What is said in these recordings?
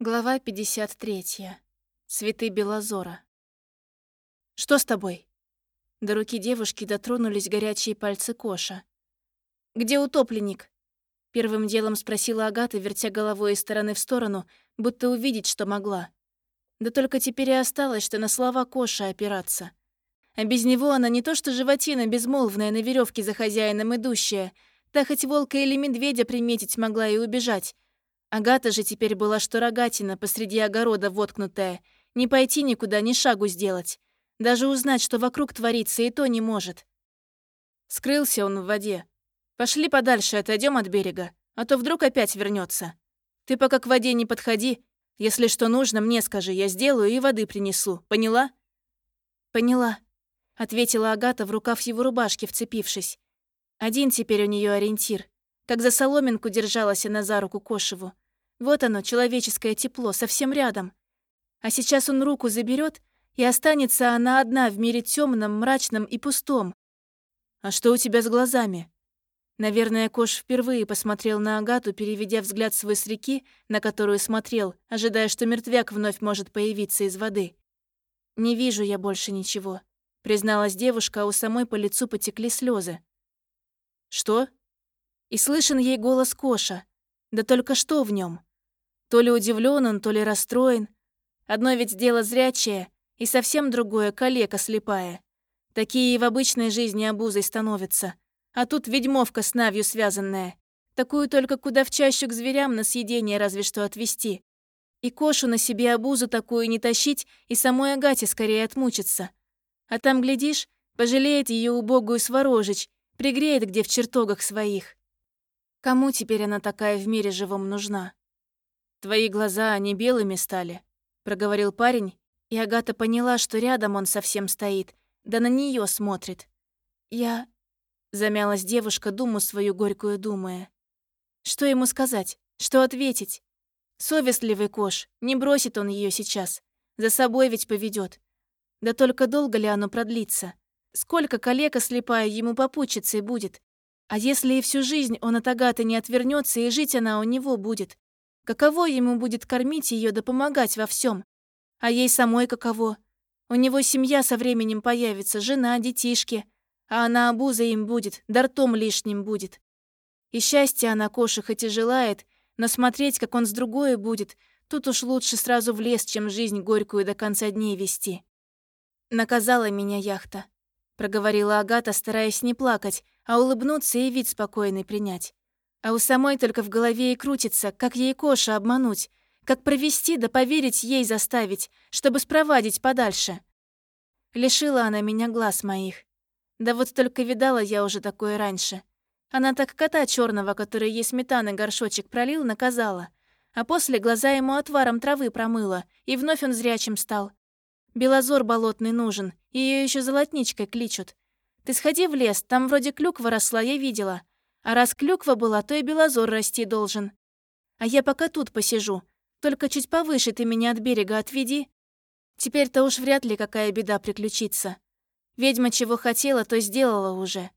Глава 53. Цветы Белозора. «Что с тобой?» До руки девушки дотронулись горячие пальцы Коша. «Где утопленник?» Первым делом спросила Агата, вертя головой из стороны в сторону, будто увидеть, что могла. Да только теперь и осталось, что на слова Коша опираться. А без него она не то что животина безмолвная на веревке за хозяином идущая, та хоть волка или медведя приметить могла и убежать, Агата же теперь была что рогатина посреди огорода воткнутая. Не пойти никуда, ни шагу сделать. Даже узнать, что вокруг творится, и то не может. Скрылся он в воде. Пошли подальше, отойдем от берега, а то вдруг опять вернется. Ты пока к воде не подходи. Если что нужно, мне скажи, я сделаю и воды принесу. Поняла? Поняла, ответила Агата в рукав его рубашки, вцепившись. Один теперь у нее ориентир. Как за соломинку держалась она за руку Кошеву. Вот оно, человеческое тепло, совсем рядом. А сейчас он руку заберет, и останется она одна в мире темном, мрачном и пустом. «А что у тебя с глазами?» Наверное, Кош впервые посмотрел на Агату, переведя взгляд свой с реки, на которую смотрел, ожидая, что мертвяк вновь может появиться из воды. «Не вижу я больше ничего», — призналась девушка, а у самой по лицу потекли слезы. «Что?» И слышен ей голос Коша. Да только что в нем? То ли удивлен он, то ли расстроен. Одно ведь дело зрячее, и совсем другое — калека слепая. Такие и в обычной жизни обузой становятся. А тут ведьмовка с навью связанная. Такую только куда в чащу к зверям на съедение разве что отвести. И кошу на себе обузу такую не тащить, и самой Агате скорее отмучиться. А там, глядишь, пожалеет ее убогую сворожич, пригреет где в чертогах своих. Кому теперь она такая в мире живом нужна? Твои глаза, они белыми стали, проговорил парень, и Агата поняла, что рядом он совсем стоит, да на нее смотрит. Я... Замялась девушка, думу свою горькую думая. Что ему сказать? Что ответить? Совестливый Кош, не бросит он ее сейчас. За собой ведь поведет. Да только долго ли оно продлится? Сколько калека слепая ему попутчицей будет? А если и всю жизнь он от Агаты не отвернется, и жить она у него будет? Каково ему будет кормить ее да помогать во всем? А ей самой каково? У него семья со временем появится, жена, детишки. А она обуза им будет, да ртом лишним будет. И счастья она Коша хоть и желает, но смотреть, как он с другой будет, тут уж лучше сразу в лес, чем жизнь горькую до конца дней вести. Наказала меня яхта проговорила Агата, стараясь не плакать, а улыбнуться и вид спокойный принять. А у самой только в голове и крутится, как ей Коша обмануть, как провести да поверить ей заставить, чтобы спровадить подальше. Лишила она меня глаз моих. Да вот только видала я уже такое раньше. Она так кота черного, который ей сметаны горшочек пролил, наказала. А после глаза ему отваром травы промыла, и вновь он зрячим стал. Белозор болотный нужен, ее еще золотничкой кличут. Ты сходи в лес, там вроде клюква росла, я видела. А раз клюква была, то и белозор расти должен. А я пока тут посижу. Только чуть повыше ты меня от берега отведи. Теперь-то уж вряд ли какая беда приключится. Ведьма чего хотела, то сделала уже.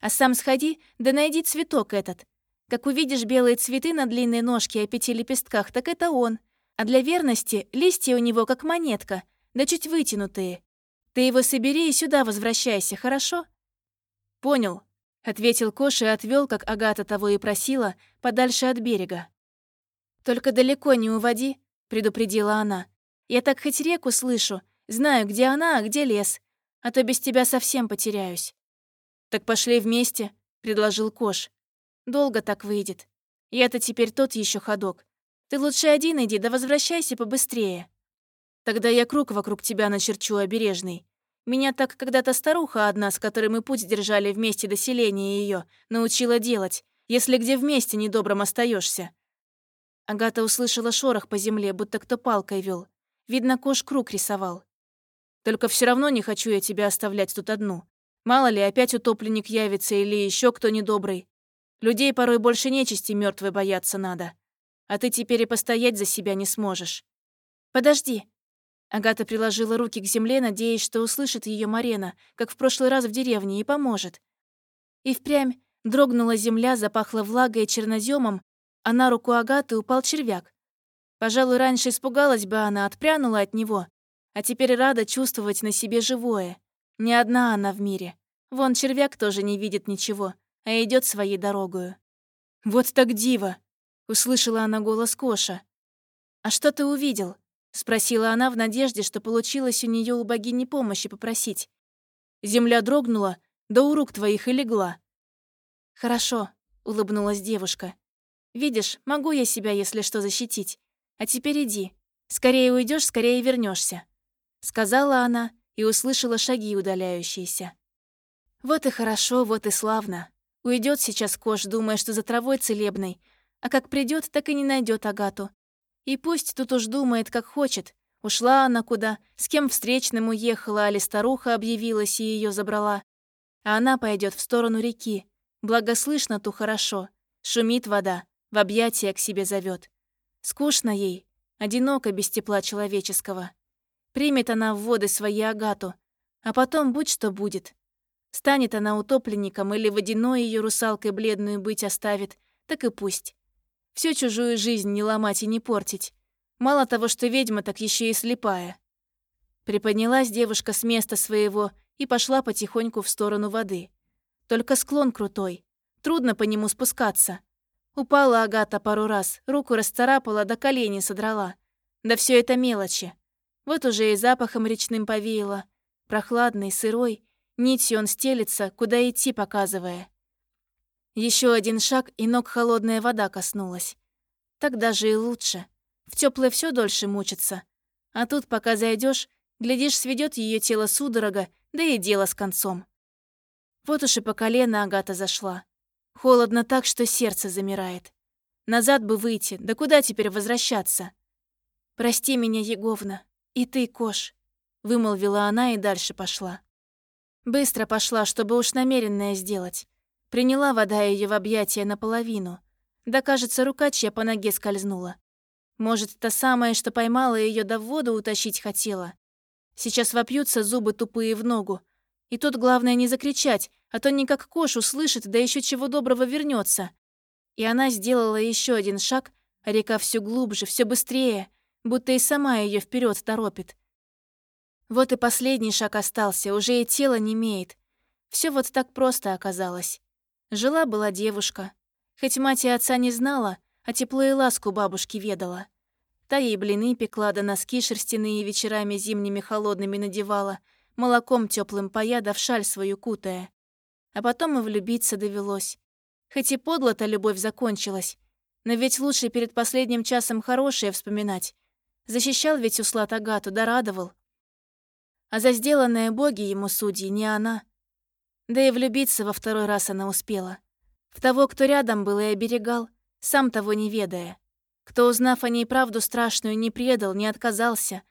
А сам сходи, да найди цветок этот. Как увидишь белые цветы на длинной ножке и пяти лепестках, так это он. А для верности листья у него как монетка — да чуть вытянутые. Ты его собери и сюда возвращайся, хорошо?» «Понял», — ответил Кош и отвел, как Агата того и просила, подальше от берега. «Только далеко не уводи», — предупредила она. «Я так хоть реку слышу, знаю, где она, а где лес, а то без тебя совсем потеряюсь». «Так пошли вместе», — предложил Кош. «Долго так выйдет. Я-то теперь тот еще ходок. Ты лучше один иди, да возвращайся побыстрее». Тогда я круг вокруг тебя начерчу, обережный. Меня так когда-то старуха одна, с которой мы путь держали вместе до селения ее, научила делать, если где вместе недобром остаешься. Агата услышала шорох по земле, будто кто палкой вел. Видно, кош круг рисовал. Только все равно не хочу я тебя оставлять тут одну. Мало ли, опять утопленник явится или еще кто недобрый. Людей порой больше нечисти мертвой бояться надо. А ты теперь и постоять за себя не сможешь. Подожди, Агата приложила руки к земле, надеясь, что услышит ее Марена, как в прошлый раз в деревне, и поможет. И впрямь дрогнула земля, запахла влагой и черноземом, а на руку Агаты упал червяк. Пожалуй, раньше испугалась бы она, отпрянула от него, а теперь рада чувствовать на себе живое. Не одна она в мире. Вон червяк тоже не видит ничего, а идет своей дорогою. «Вот так диво!» — услышала она голос Коша. «А что ты увидел?» — спросила она в надежде, что получилось у нее у богини помощи попросить. Земля дрогнула, да у рук твоих и легла. «Хорошо», — улыбнулась девушка. «Видишь, могу я себя, если что, защитить. А теперь иди. Скорее уйдешь, скорее вернешься, сказала она и услышала шаги удаляющиеся. Вот и хорошо, вот и славно. Уйдет сейчас Кош, думая, что за травой целебной, а как придет, так и не найдет Агату. И пусть тут уж думает, как хочет. Ушла она куда, с кем встречным уехала, али старуха объявилась и ее забрала. А она пойдет в сторону реки. Благо слышно ту хорошо. Шумит вода, в объятия к себе зовет. Скучно ей, одиноко без тепла человеческого. Примет она в воды свои Агату, а потом будь что будет. Станет она утопленником или водяной ее русалкой бледную быть оставит, так и пусть. Всю чужую жизнь не ломать и не портить. Мало того, что ведьма, так еще и слепая. Приподнялась девушка с места своего и пошла потихоньку в сторону воды. Только склон крутой, трудно по нему спускаться. Упала Агата пару раз, руку расцарапала, до колени содрала. Да все это мелочи. Вот уже и запахом речным повеяло. Прохладный, сырой, Нитью он стелится, куда идти показывая. Еще один шаг, и ног холодная вода коснулась. Так даже и лучше. В теплое все дольше мучиться. А тут, пока зайдешь, глядишь, сведет ее тело судорога, да и дело с концом. Вот уж и по колено Агата зашла. Холодно так, что сердце замирает. Назад бы выйти, да куда теперь возвращаться? «Прости меня, Еговна, и ты, Кош», — вымолвила она и дальше пошла. Быстро пошла, чтобы уж намеренное сделать. Приняла вода ее в объятия наполовину. Да, кажется, рука чья по ноге скользнула. Может, та самая, что поймала ее да в воду утащить хотела. Сейчас вопьются зубы тупые в ногу. И тут главное не закричать, а то никак кош услышит, да еще чего доброго вернется. И она сделала еще один шаг, а река все глубже, все быстрее, будто и сама ее вперед торопит. Вот и последний шаг остался, уже и тело не имеет. Все вот так просто оказалось. Жила-была девушка. Хоть мать и отца не знала, а тепло и ласку бабушки ведала. Та ей блины пекла, да носки шерстяные вечерами зимними холодными надевала, молоком теплым поя да в шаль свою кутая. А потом и влюбиться довелось. Хоть и подло-то любовь закончилась, но ведь лучше перед последним часом хорошее вспоминать. Защищал ведь Услад Агату, да радовал. А за сделанное боги ему судьи не она. Да и влюбиться во второй раз она успела. В того, кто рядом был и оберегал, сам того не ведая. Кто, узнав о ней правду страшную, не предал, не отказался,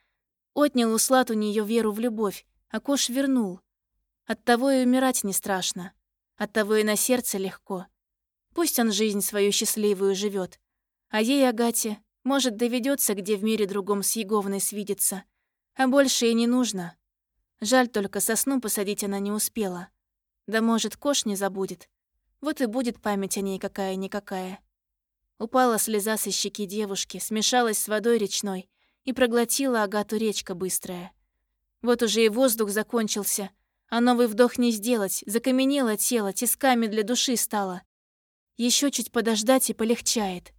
отнял у Слат у нее веру в любовь, а Кош вернул. Оттого и умирать не страшно. Оттого и на сердце легко. Пусть он жизнь свою счастливую живет, А ей, Агате, может, доведется, где в мире другом с Еговной свидеться. А больше и не нужно. Жаль только, сосну посадить она не успела. Да может, кош не забудет. Вот и будет память о ней какая-никакая. Упала слеза со щеки девушки, смешалась с водой речной и проглотила Агату речка быстрая. Вот уже и воздух закончился, а новый вдох не сделать, закаменело тело, тисками для души стало. Еще чуть подождать и полегчает.